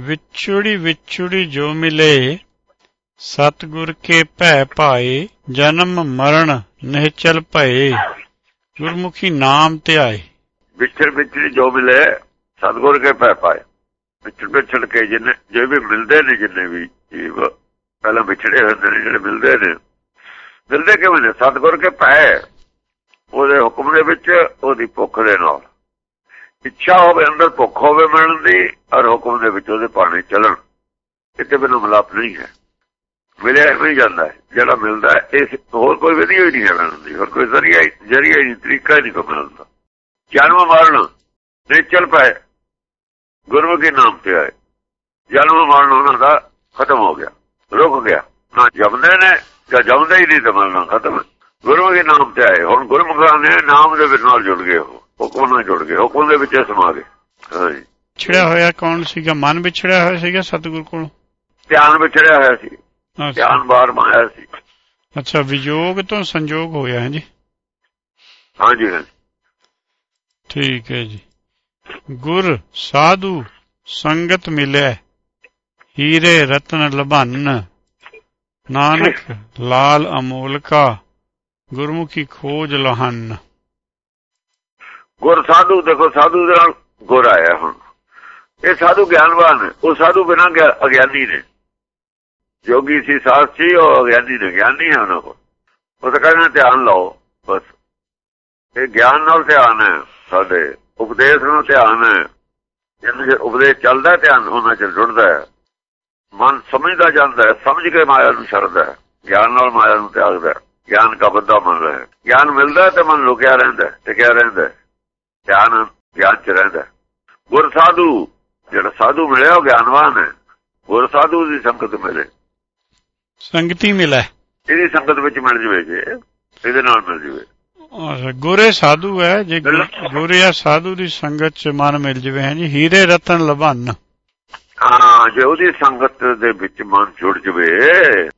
ਵਿਛੜੀ ਵਿਛੜੀ ਜੋ ਮਿਲੇ, ਸਤਿਗੁਰ ਕੇ ਭੈ ਪਾਏ ਜਨਮ ਮਰਨ ਨਿਹਚਲ ਭਏ। ਗੁਰਮੁਖੀ ਨਾਮ ਧਿਆਏ ਵਿਛੜ ਵਿਛੜੀ ਜੋ ਮਿਲੇ, ਸਤਗੁਰ ਕੇ ਪੈ ਪਾਏ ਵਿਛੜ ਵਿਛੜ ਕੇ ਜਿੰਨੇ ਜੇ ਵੀ ਮਿਲਦੇ ਨੇ ਜਿੰਨੇ ਵੀ ਜੀਵ, ਪਹਿਲਾਂ ਵਿਛੜੇ ਹੁੰਦੇ ਨੇ, ਜਿਹੜੇ ਮਿਲਦੇ ਨੇ। ਮਿਲਦੇ ਕਿਵੇਂ ਨੇ? ਸਤਗੁਰ ਕੇ ਭੈ। ਉਹਦੇ ਹੁਕਮ ਦੇ ਵਿੱਚ, ਉਹਦੀ ਭੁੱਖ ਦੇ ਨਾਲ। ਇੱਛਾ ਹੋਵੇ ਅੰਦਰ ਭੁੱਖ ਹੋਵੇ ਮਿਲਣ ਦੀ ਔਰ ਹੁਕਮ ਦੇ ਵਿੱਚ ਉਹਦੇ ਪਾਣੀ ਚੱਲਣ। ਕਿਤੇ ਬਿਨਾਂ ਮਲਾਪ ਨਹੀਂ ਹੈ। ਮਿਲਿਆ ਨਹੀਂ ਜਾਂਦਾ ਜਿਹੜਾ ਮਿਲਦਾ ਇਸ ਹੋਰ ਕੋਈ ਵਧੀਆ ਹੀ ਨਹੀਂ ਹੈ ਮਿਲਣ ਹੋਰ ਕੋਈ ਜ਼ਰੀਆ ਜ਼ਰੀਆ ਨਹੀਂ, ਤਰੀਕਾ ਨਹੀਂ ਕੋਈ ਮਿਲਣ ਜਨਮ ਮਰਨ। ਨੇ ਚੱਲ ਪਏ। ਗੁਰੂ ਨਾਮ ਤੇ ਆਏ। ਜਨਮ ਮਰਨ ਉਹਨਾਂ ਦਾ ਖਤਮ ਹੋ ਗਿਆ। ਰੁਕ ਗਿਆ। ਨਾ ਜਮਦੇ ਨੇ, ਜਾਂ ਜਮਦੇ ਹੀ ਨਹੀਂ ਤੇ ਮਰਨਾ ਖਤਮ ਗੁਰੂ ਨਾਮ ਤੇ ਆਏ। ਹੁਣ ਗੁਰਮੁਖਾਂ ਨੇ ਨਾਮ ਦੇ ਵਿੱਚ ਨਾਲ ਜੁੜ ਗਏ ਉਹ। ਹੁਕਮ ਨਾਲ ਜੁੜ ਗਏ। ਹੁਕਮ ਦੇ ਵਿੱਚ ਸਮਾ ਗਏ। ਹਾਂਜੀ। ਛੜਿਆ ਹੋਇਆ ਕੌਣ ਸੀਗਾ? ਮਨ ਵਿਛੜਿਆ ਹੋਇਆ ਸੀਗਾ ਸਤਿਗੁਰ ਕੋਲ? ਧਿਆਨ ਵਿਛੜਿਆ ਹੋਇਆ ਸੀ। ਧਿਆਨ ਬਾਹਰ ਮਾਇਆ ਸੀ। ਅੱਛਾ ਵਿਜੋਗ ਤੋਂ ਸੰਜੋਗ ਹੋਇਆ ਹੈ ਜੀ? ਹਾਂਜੀ ਹਾਂਜੀ। ਠੀਕ ਹੈ ਜੀ। ਗੁਰ ਸਾਧੂ ਸੰਗਤ ਮਿਲੇ ਹੀਰੇ ਰਤਨ ਲਭਨ। ਨਾਨਕ ਲਾਲ ਅਮੋਲਕਾ। ਗੁਰਮੁਖੀ ਖੋਜ ਲਹਨ। ਗੁਰ ਸਾਧੂ ਦੇਖੋ ਸਾਧੂ ਦੇ ਨਾਲ ਗੁਰ ਆਇਆ ਹੁਣ। ਇਹ ਸਾਧੂ ਗਿਆਨਵਾਨ ਉਹ ਸਾਧੂ ਬਿਨਾਂ ਅਗਿਆਨੀ ਨੇ। ਜੋਗੀ ਸੀ, ਸਾਧ ਸੀ, ਉਹ ਅਗਿਆਨੀ ਨੇ, ਗਿਆਨੀ ਹੈ ਉਹਨਾਂ ਕੋਲ। ਉਹ ਤਾਂ ਕਹਿੰਦਾ ਧਿਆਨ ਲਾਓ, ਬਸ। ਇਹ ਗਿਆਨ ਨਾਲ ਧਿਆਨ ਹੈ ਸਾਡੇ, ਉਪਦੇਸ਼ ਨਾਲ ਧਿਆਨ ਹੈ। ਜਿੰਨੇ ਉਪਦੇਸ਼ ਚੱਲਦਾ ਧਿਆਨ ਉਹਨਾਂ ਚ ਜੁੜਦਾ ਹੈ। ਮਨ ਸਮਝਦਾ ਜਾਂਦਾ ਹੈ, ਸਮਝ ਕੇ ਮਾਇਆ ਨੂੰ ਛੱਡਦਾ ਹੈ। ਗਿਆਨ ਨਾਲ ਮਾਇਆ ਨੂੰ ਤਿਆਗਦਾ ਹੈ। ਗਿਆਨ ਦਾ ਬੰਦਾ ਮੰਨ ਰਿਹਾ। ਗਿਆਨ ਮਿਲਦਾ ਤੇ ਮਨ ਲੁਕਿਆ ਰਹਿੰਦਾ ਟਿਕਿਆ ਰਹਿੰਦਾ ਧਿਆਨ ਗਿਆਨ ਚ ਰਹਿੰਦਾ ਗੁਰ ਸਾਧੂ ਜਿਹੜਾ ਸਾਧੂ ਮਿਲਿਆ ਉਹ ਗਿਆਨਵਾਨ ਹੈ। ਗੁਰ ਸਾਧੂ ਦੀ ਸੰਗਤ ਮਿਲੇ। ਸੰਗਤੀ ਮਿਲੇ। ਇਹਦੀ ਸੰਗਤ ਵਿੱਚ ਮਿਲ ਜਵੇ ਜੇ ਇਹਦੇ ਨਾਲ ਮਿਲ ਜਵੇ। ਗੁਰੇ ਸਾਧੂ ਹੈ ਜੇ ਗੁਰੇ ਆ ਸਾਧੂ ਦੀ ਸੰਗਤ ਚ ਮਨ ਮਿਲ ਜਵੇ ਹੈ ਜੀ? ਹੀਰੇ ਰਤਨ ਲਭਨ। ਹਾਂ ਜੇ ਉਹਦੀ ਸੰਗਤ ਦੇ ਵਿੱਚ ਮਨ ਜੁੜ ਜਵੇ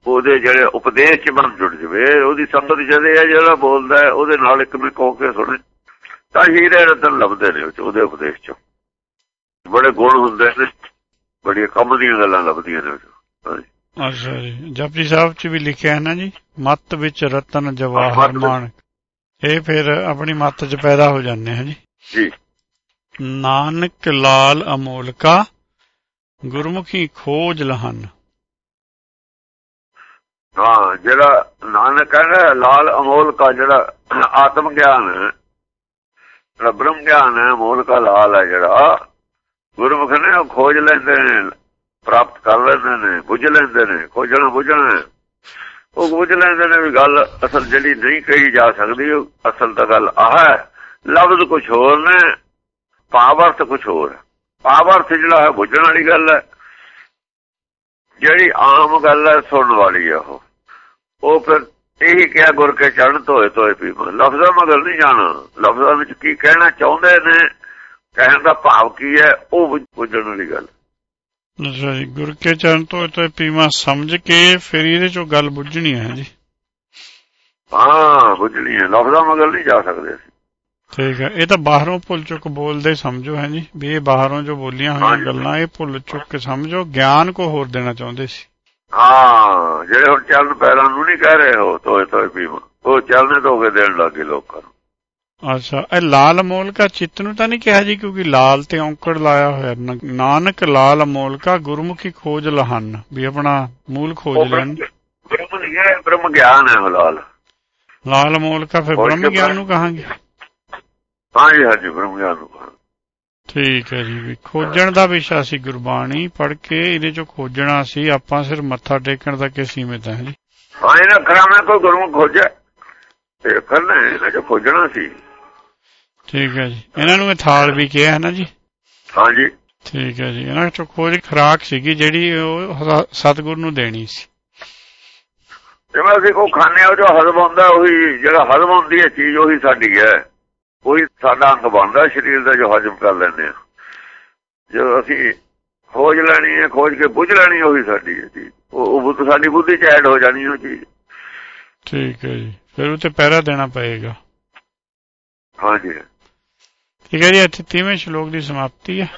ਉਹਦੇ ਜਿਹੜੇ ਉਪਦੇਸ਼ ਚ ਮਨ ਜੁੜ ਜਵੇ ਉਹਦੀ ਸੰਗਤ ਜਦੇ ਹੈ ਜਿਹੜਾ ਬੋਲਦਾ ਉਹਦੇ ਨਾਲ ਇੱਕ ਮਿੰਟ ਕਹੋ ਕੇ ਸੁਣੇ ਤਾਂ ਹੀਰੇ ਰਤਨ ਲੱਭਦੇ ਨੇ ਉਹਦੇ ਉਪਦੇਸ਼ ਚ। ਬੜੇ ਗੁਣ ਹੁੰਦੇ ਨੇ ਬੜੀਆਂ ਕੰਮ ਦੀਆਂ ਗੱਲਾਂ ਲੱਭਦੀਆਂ ਨੇ। ਅੱਛਾ ਜੀ। ਜਪਜੀ ਸਾਹਿਬ ਚ ਵੀ ਲਿਖਿਆ ਹੈ ਨਾ ਜੀ ਮੱਤ ਵਿੱਚ ਰਤਨ ਜਵਾਹਰ ਮਾਨ। ਇਹ ਫਿਰ ਆਪਣੀ ਮੱਤ ਚ ਪੈਦਾ ਹੋ ਜਾਂਦੇ ਹਾਂ ਜੀ। ਜੀ। ਨਾਨਕ ਲਾਲ ਅਮੋਲਕਾ ਗੁਰਮੁਖੀ ਖੋਜ ਲਹਨ। ਹਾਂ ਜਿਹੜਾ ਨਾਨਕ ਕਹਿੰਦਾ ਲਾਲ ਅਮੋਲਕਾ ਜਿਹੜਾ ਆਤਮ ਗਿਆਨ ਹੈ ਜਿਹੜਾ ਬ੍ਰਹਮ ਗਿਆਨ ਹੈ ਅਮੋਲਕਾ ਲਾਲ ਹੈ ਜਿਹੜਾ ਗੁਰਮੁਖ ਨੇ ਉਹ ਖੋਜ ਲੈਂਦੇ ਨੇ, ਪ੍ਰਾਪਤ ਕਰ ਲੈਂਦੇ ਨੇ, ਬੁੱਝ ਲੈਂਦੇ ਨੇ, ਖੋਜਣਾ ਬੁੱਝਣਾ। ਉਹ ਬੁੱਝ ਲੈਂਦੇ ਨੇ ਵੀ ਗੱਲ ਅਸਲ ਜਿਹੜੀ ਨਹੀਂ ਕਹੀ ਜਾ ਸਕਦੀ, ਉਹ ਅਸਲ ਤਾਂ ਗੱਲ ਆਹ ਹੈ, ਲਫ਼ਜ਼ ਕੁਝ ਹੋਰ ਨੇ ਪਾਵਰਤ ਕੁਝ ਹੋਰ ਪਾਵਰਤ ਜਿਹੜਾ ਹੈ, ਬੁੱਝਣ ਵਾਲੀ ਗੱਲ ਹੈ। ਜਿਹੜੀ ਆਮ ਗੱਲ ਹੈ, ਸੁਣਨ ਵਾਲੀ ਆ ਉਹ। ਉਹ ਫਿਰ ਇਹੀ ਕਿਹਾ, ਗੁਰ ਕੇ ਚੜਨ ਧੋਏ ਧੋਏ ਪੀ ਲਫ਼ਜ਼ਾਂ ਮਗਰ ਨਹੀਂ ਜਾਣਾ। ਲਫ਼ਜ਼ਾਂ ਵਿੱਚ ਕੀ ਕਹਿਣਾ ਚਾਹੁੰਦੇ ਨੇ ਕਹਿਣ ਦਾ ਭਾਵ ਕੀ ਹੈ ਉਹ ਬੁੱਝਣ ਵਾਲੀ ਗੱਲ। ਅੱਛਾ ਜੀ ਗੁਰ ਕੇ ਚਰਨ ਤੋਂ ਤੇ ਪੀਵਾ ਸਮਝ ਕੇ ਫਿਰ ਇਹਦੇ ਚੋਂ ਗੱਲ ਬੁੱਝਣੀ ਹੈ ਜੀ। ਹਾਂ ਬੁੱਝਣੀ ਹੈ। ਲਫ਼ਜ਼ਾਂ ਮਗਰ ਨਹੀਂ ਜਾ ਸਕਦੇ ਸੀ ਠੀਕ ਹੈ ਇਹ ਤਾਂ ਬਾਹਰੋਂ ਭੁੱਲ ਚੁੱਕ ਬੋਲਦੇ ਸਮਝੋ ਹੈ ਜੀ ਵੀ ਇਹ ਬਾਹਰੋਂ ਜੋ ਬੋਲੀਆਂ ਹੋਈਆਂ ਗੱਲਾਂ ਇਹ ਭੁੱਲ ਚੁੱਕ ਕੇ ਸਮਝੋ ਗਿਆਨ ਕੋ ਹੋਰ ਦੇਣਾ ਚਾਹੁੰਦੇ ਸੀ। ਹਾਂ ਜਿਹੜੇ ਹੁਣ ਚੱਲਣ ਪੈਰਾਂ ਨੂੰ ਨਹੀਂ ਕਹਿ ਰਹੇ ਹੋ ਤੋਏ ਤੋਏ ਪੀਵਾ ਉਹ ਚੱਲਣੇ ਤੋਂ ਕੇ ਦੇਣ ਲੱਗੇ ਲੋਕਾਂ ਨੂੰ। ਅੱਛਾ ਇਹ ਲਾਲ ਮੋਲਕਾ ਚਿੱਤ ਨੂੰ ਤਾਂ ਨਹੀਂ ਕਿਹਾ ਜੀ ਕਿਉਂਕਿ ਲਾਲ ਤੇ ਔਂਕੜ ਲਾਇਆ ਹੋਇਆ ਨਾਨਕ ਲਾਲ ਮੋਲਕਾ ਗੁਰਮੁਖੀ ਖੋਜ ਲਹਨ ਵੀ ਆਪਣਾ ਮੂਲ ਖੋਜ ਲੈਣ। ਬ੍ਰਹਮ ਗਿਆਨ ਹੈ ਲਾਲ। ਲਾਲ ਮੋਲਕਾ ਫਿਰ ਬ੍ਰਹਮ ਗਿਆਨ ਨੂੰ ਕਹਾਂਗੇ? ਹਾਂਜੀ ਹਾਂਜੀ ਬ੍ਰਹਮ ਗਿਆਨ ਨੂੰ ਠੀਕ ਹੈ ਜੀ ਵੀ ਖੋਜਣ ਦਾ ਵਿਸ਼ਾ ਸੀ ਗੁਰਬਾਣੀ ਪੜ੍ਹ ਕੇ ਇਹਦੇ ਚੋਂ ਖੋਜਣਾ ਸੀ ਆਪਾਂ ਸਿਰ ਮੱਥਾ ਟੇਕਣ ਤੱਕ ਹੀ ਸੀਮਿਤ ਹੈ ਜੀ? ਹਾਂ ਇਹਨਾਂ ਕਰਾਣਾ ਕੋਈ ਗੁਰਮੁਖ ਖੋਜੇ। ਤੇ ਕਰਨਾ ਇਹਨਾਂ ਚੋਂ ਖੋਜਣਾ ਸੀ। ਠੀਕ ਹੈ ਜੀ। ਇਹਨਾਂ ਨੂੰ ਇਹ ਥਾਲ ਵੀ ਕਿਹਾ ਹੈ ਨਾ ਜੀ? ਹਾਂਜੀ। ਠੀਕ ਹੈ ਜੀ। ਇਹਨਾਂ ਚੋਂ ਖੋਜ ਖਰਾਕ ਸੀਗੀ ਜਿਹੜੀ ਉਹ ਸਤਿਗੁਰ ਨੂੰ ਦੇਣੀ ਸੀ। ਜਿਵੇਂ ਅਸੀਂ ਕੋ ਖਾਣੇ ਉਹ ਜੋ ਹਜ਼ਮ ਹੁੰਦਾ ਉਹੀ ਜਿਹੜਾ ਹਜ਼ਮ ਹੁੰਦੀ ਹੈ ਚੀਜ਼ ਉਹੀ ਸਾਡੀ ਹੈ। ਉਹੀ ਸਾਡਾ ਅੰਗ ਬਣਦਾ ਸਰੀਰ ਦਾ ਜੋ ਹਜ਼ਮ ਕਰ ਲੈਂਦੇ ਆ ਜੋ ਅਸੀਂ ਖੋਜ ਲੈਣੀ ਹੈ ਖੋਜ ਕੇ ਬੁੱਝ ਲੈਣੀ ਉਹੀ ਸਾਡੀ ਹੈ ਚੀਜ਼। ਉਹ ਸਾਡੀ ਬੁੱਧੀ ਚ ਐਡ ਹੋ ਜਾਣੀ ਉਹ ਚੀਜ਼। ਠੀਕ ਹੈ ਜੀ। ਫਿਰ ਉਹ ਤੇ ਪਹਿਰਾ ਦੇਣਾ ਪਏਗਾ। ਹਾਂਜੀ। ਠੀਕ ਹੈ ਜੀ ਇੱਥੇ 30ਵੇਂ ਸ਼ਲੋਕ ਦੀ ਸਮਾਪਤੀ ਹੈ।